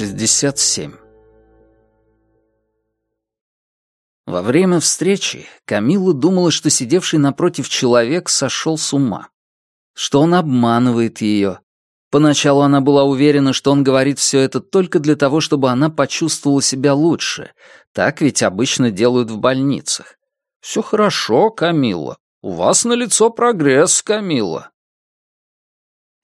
67. Во время встречи Камила думала, что сидевший напротив человек сошел с ума, что он обманывает ее. Поначалу она была уверена, что он говорит все это только для того, чтобы она почувствовала себя лучше. Так ведь обычно делают в больницах. «Все хорошо, Камила. У вас налицо прогресс, Камила.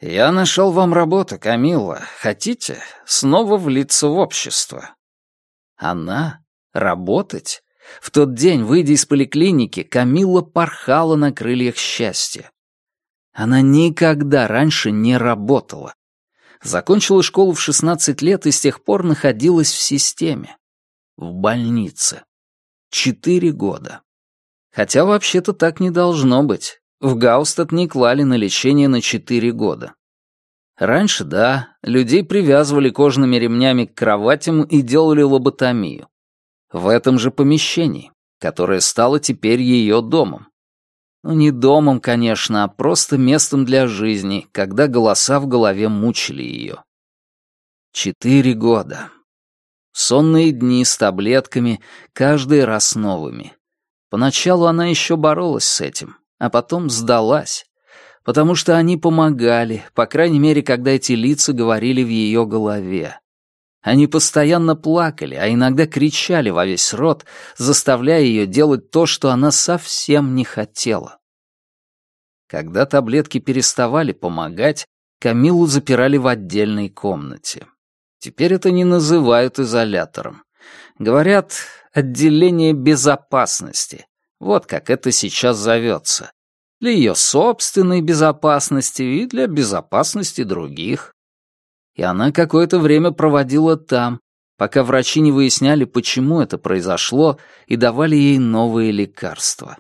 «Я нашел вам работу, Камилла. Хотите снова влиться в общество?» Она? Работать? В тот день, выйдя из поликлиники, Камилла порхала на крыльях счастья. Она никогда раньше не работала. Закончила школу в 16 лет и с тех пор находилась в системе. В больнице. Четыре года. Хотя вообще-то так не должно быть. В Гаустат не клали на лечение на 4 года. Раньше, да, людей привязывали кожаными ремнями к кроватям и делали лоботомию. В этом же помещении, которое стало теперь ее домом. Ну, не домом, конечно, а просто местом для жизни, когда голоса в голове мучили ее. Четыре года. Сонные дни с таблетками, каждый раз новыми. Поначалу она еще боролась с этим, а потом сдалась, потому что они помогали, по крайней мере, когда эти лица говорили в ее голове. Они постоянно плакали, а иногда кричали во весь рот, заставляя ее делать то, что она совсем не хотела. Когда таблетки переставали помогать, Камилу запирали в отдельной комнате. Теперь это не называют изолятором. Говорят, отделение безопасности. Вот как это сейчас зовется. Для ее собственной безопасности и для безопасности других. И она какое-то время проводила там, пока врачи не выясняли, почему это произошло, и давали ей новые лекарства.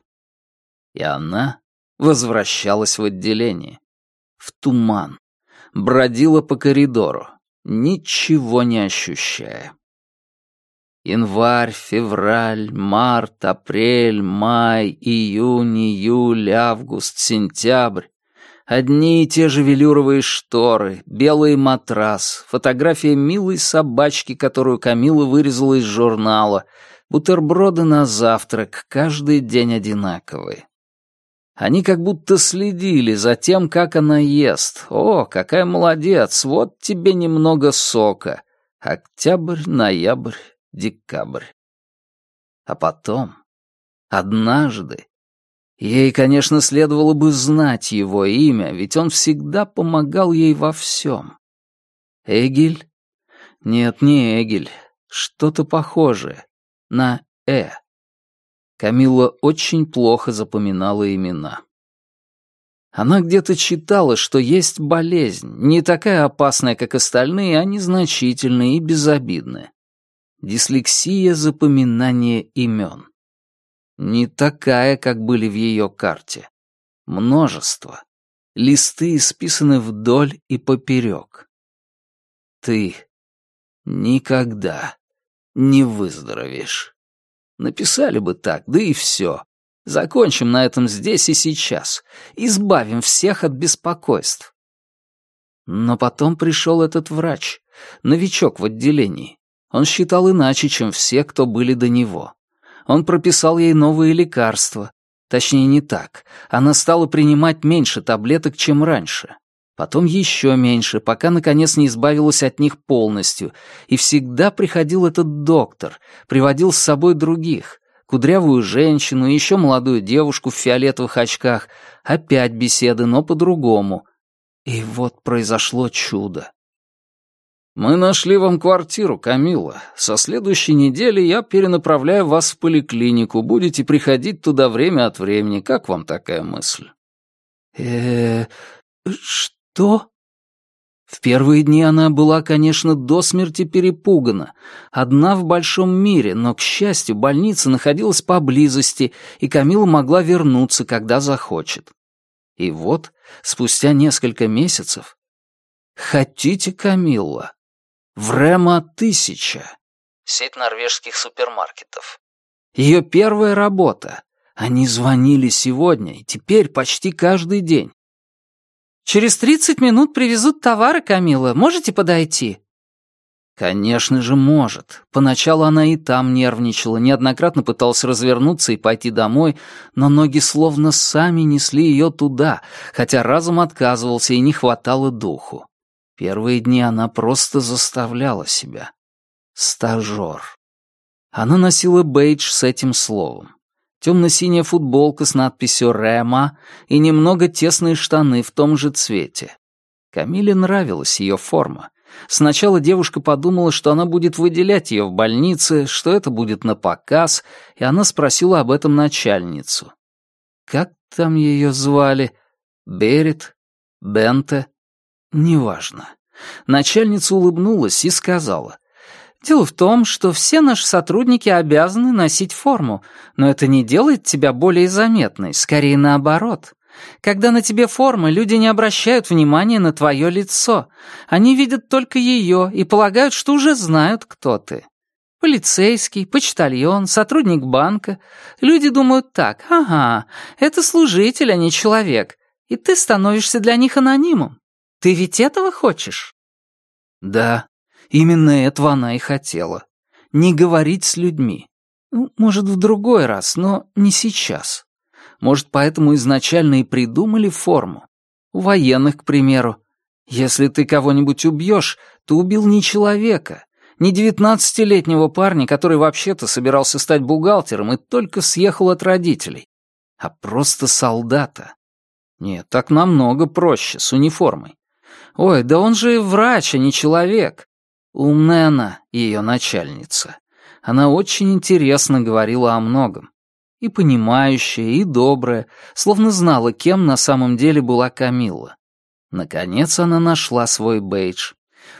И она возвращалась в отделение. В туман. Бродила по коридору, ничего не ощущая. Январь, февраль, март, апрель, май, июнь, июль, август, сентябрь. Одни и те же велюровые шторы, белый матрас, фотография милой собачки, которую Камила вырезала из журнала, бутерброды на завтрак, каждый день одинаковые. Они как будто следили за тем, как она ест. О, какая молодец, вот тебе немного сока. Октябрь, ноябрь, декабрь. А потом, однажды, ей, конечно, следовало бы знать его имя, ведь он всегда помогал ей во всем. Эгель? Нет, не Эгель, что-то похожее на «э». Камилла очень плохо запоминала имена. Она где-то читала, что есть болезнь, не такая опасная, как остальные, а незначительная и безобидная. Дислексия запоминания имен. Не такая, как были в ее карте. Множество. Листы исписаны вдоль и поперек. Ты никогда не выздоровеешь. Написали бы так, да и все. Закончим на этом здесь и сейчас. Избавим всех от беспокойств. Но потом пришел этот врач, новичок в отделении. Он считал иначе, чем все, кто были до него. Он прописал ей новые лекарства. Точнее, не так. Она стала принимать меньше таблеток, чем раньше. Потом еще меньше, пока, наконец, не избавилась от них полностью. И всегда приходил этот доктор, приводил с собой других. Кудрявую женщину и еще молодую девушку в фиолетовых очках. Опять беседы, но по-другому. И вот произошло чудо. «Мы нашли вам квартиру, Камила. Со следующей недели я перенаправляю вас в поликлинику. Будете приходить туда время от времени. Как вам такая мысль?» э что?» В первые дни она была, конечно, до смерти перепугана. Одна в большом мире, но, к счастью, больница находилась поблизости, и Камила могла вернуться, когда захочет. И вот, спустя несколько месяцев... «Хотите, Камилла?» Врема тысяча. Сеть норвежских супермаркетов. Ее первая работа. Они звонили сегодня и теперь почти каждый день. «Через тридцать минут привезут товары, Камила. Можете подойти?» Конечно же, может. Поначалу она и там нервничала, неоднократно пыталась развернуться и пойти домой, но ноги словно сами несли ее туда, хотя разум отказывался и не хватало духу. Первые дни она просто заставляла себя. Стажер. Она носила бейдж с этим словом. Темно-синяя футболка с надписью «Рэма» и немного тесные штаны в том же цвете. Камиле нравилась ее форма. Сначала девушка подумала, что она будет выделять ее в больнице, что это будет на показ, и она спросила об этом начальницу. Как там ее звали? Берет? Бенте? Неважно. Начальница улыбнулась и сказала. «Дело в том, что все наши сотрудники обязаны носить форму, но это не делает тебя более заметной, скорее наоборот. Когда на тебе форма, люди не обращают внимания на твое лицо. Они видят только ее и полагают, что уже знают, кто ты. Полицейский, почтальон, сотрудник банка. Люди думают так, ага, это служитель, а не человек. И ты становишься для них анонимом. Ты ведь этого хочешь? Да, именно этого она и хотела. Не говорить с людьми. Ну, может, в другой раз, но не сейчас. Может, поэтому изначально и придумали форму. У военных, к примеру. Если ты кого-нибудь убьешь, то убил не человека, не девятнадцатилетнего парня, который вообще-то собирался стать бухгалтером и только съехал от родителей, а просто солдата. Нет, так намного проще, с униформой. Ой, да он же врач, а не человек. Умная она, ее начальница. Она очень интересно говорила о многом и понимающая, и добрая, словно знала, кем на самом деле была Камилла. Наконец она нашла свой бейдж.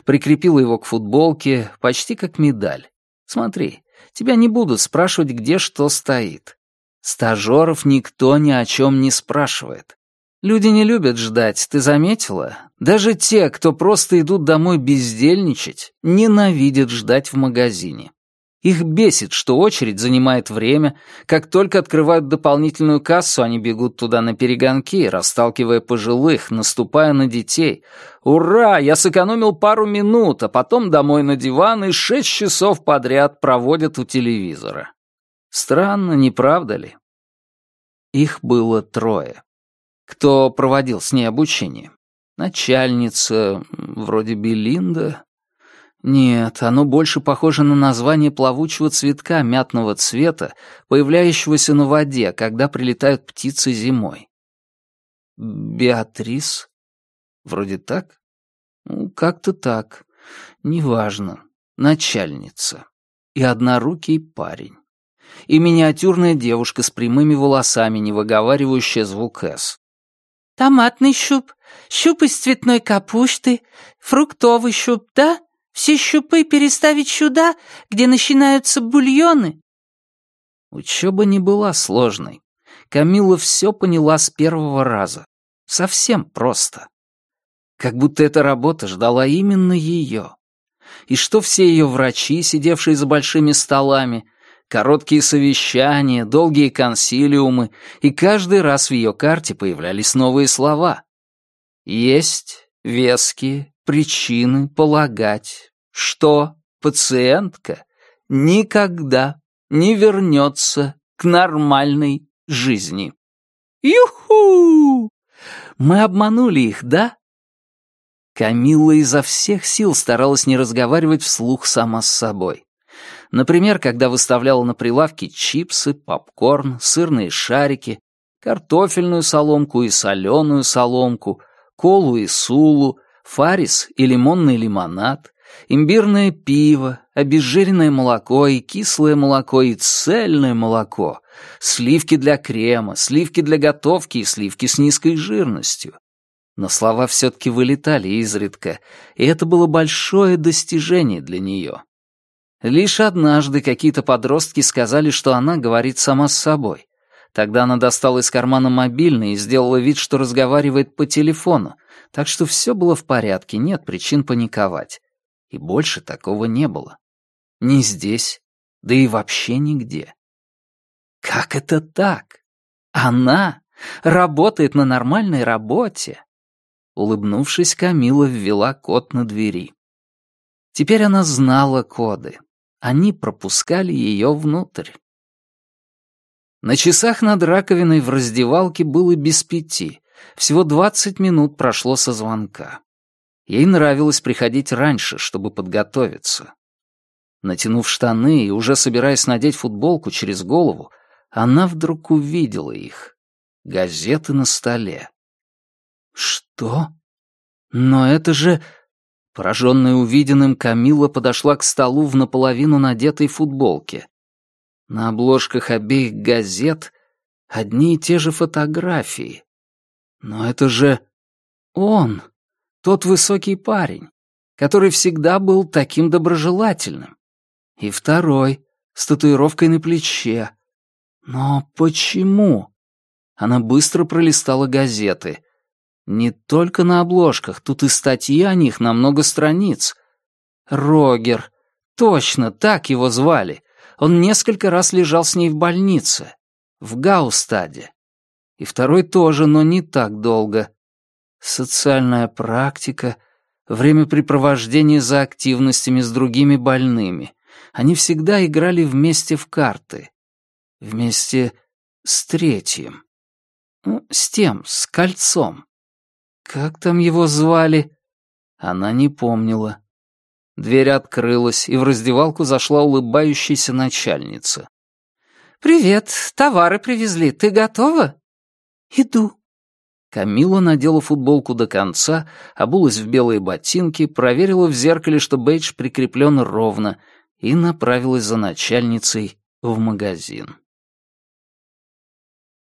Прикрепила его к футболке, почти как медаль. Смотри, тебя не будут спрашивать, где что стоит. Стажеров никто ни о чем не спрашивает. Люди не любят ждать, ты заметила? Даже те, кто просто идут домой бездельничать, ненавидят ждать в магазине. Их бесит, что очередь занимает время. Как только открывают дополнительную кассу, они бегут туда на перегонки, расталкивая пожилых, наступая на детей. «Ура! Я сэкономил пару минут, а потом домой на диван и шесть часов подряд проводят у телевизора». Странно, не правда ли? Их было трое. Кто проводил с ней обучение? Начальница, вроде Белинда, нет, оно больше похоже на название плавучего цветка мятного цвета, появляющегося на воде, когда прилетают птицы зимой. Беатрис? Вроде так? Ну, как-то так. Неважно. Начальница. И однорукий парень. И миниатюрная девушка с прямыми волосами, не выговаривающая звук «С». «Томатный щуп, щуп из цветной капусты, фруктовый щуп, да?» Все щупы переставить сюда, где начинаются бульоны?» Учеба не была сложной. Камила все поняла с первого раза. Совсем просто. Как будто эта работа ждала именно ее. И что все ее врачи, сидевшие за большими столами, короткие совещания, долгие консилиумы, и каждый раз в ее карте появлялись новые слова. Есть, веские, причины полагать, что пациентка никогда не вернется к нормальной жизни. Юху! Мы обманули их, да? Камилла изо всех сил старалась не разговаривать вслух сама с собой. Например, когда выставляла на прилавке чипсы, попкорн, сырные шарики, картофельную соломку и соленую соломку, колу и сулу, фарис и лимонный лимонад, имбирное пиво, обезжиренное молоко и кислое молоко и цельное молоко, сливки для крема, сливки для готовки и сливки с низкой жирностью. Но слова все-таки вылетали изредка, и это было большое достижение для нее. Лишь однажды какие-то подростки сказали, что она говорит сама с собой. Тогда она достала из кармана мобильный и сделала вид, что разговаривает по телефону, так что все было в порядке, нет причин паниковать. И больше такого не было. Ни здесь, да и вообще нигде. Как это так? Она работает на нормальной работе. Улыбнувшись, Камила ввела код на двери. Теперь она знала коды. Они пропускали ее внутрь. На часах над раковиной в раздевалке было без пяти. Всего двадцать минут прошло со звонка. Ей нравилось приходить раньше, чтобы подготовиться. Натянув штаны и уже собираясь надеть футболку через голову, она вдруг увидела их. Газеты на столе. «Что? Но это же...» Пораженная увиденным, Камила подошла к столу в наполовину надетой футболке. На обложках обеих газет одни и те же фотографии. Но это же он, тот высокий парень, который всегда был таким доброжелательным. И второй, с татуировкой на плече. Но почему? Она быстро пролистала газеты. Не только на обложках, тут и статьи о них на много страниц. Рогер. Точно, так его звали. Он несколько раз лежал с ней в больнице. В Гаустаде. И второй тоже, но не так долго. Социальная практика, времяпрепровождение за активностями с другими больными. Они всегда играли вместе в карты. Вместе с третьим. Ну, с тем, с кольцом. Как там его звали? Она не помнила. Дверь открылась, и в раздевалку зашла улыбающаяся начальница. «Привет, товары привезли. Ты готова?» «Иду». Камила надела футболку до конца, обулась в белые ботинки, проверила в зеркале, что бейдж прикреплен ровно, и направилась за начальницей в магазин.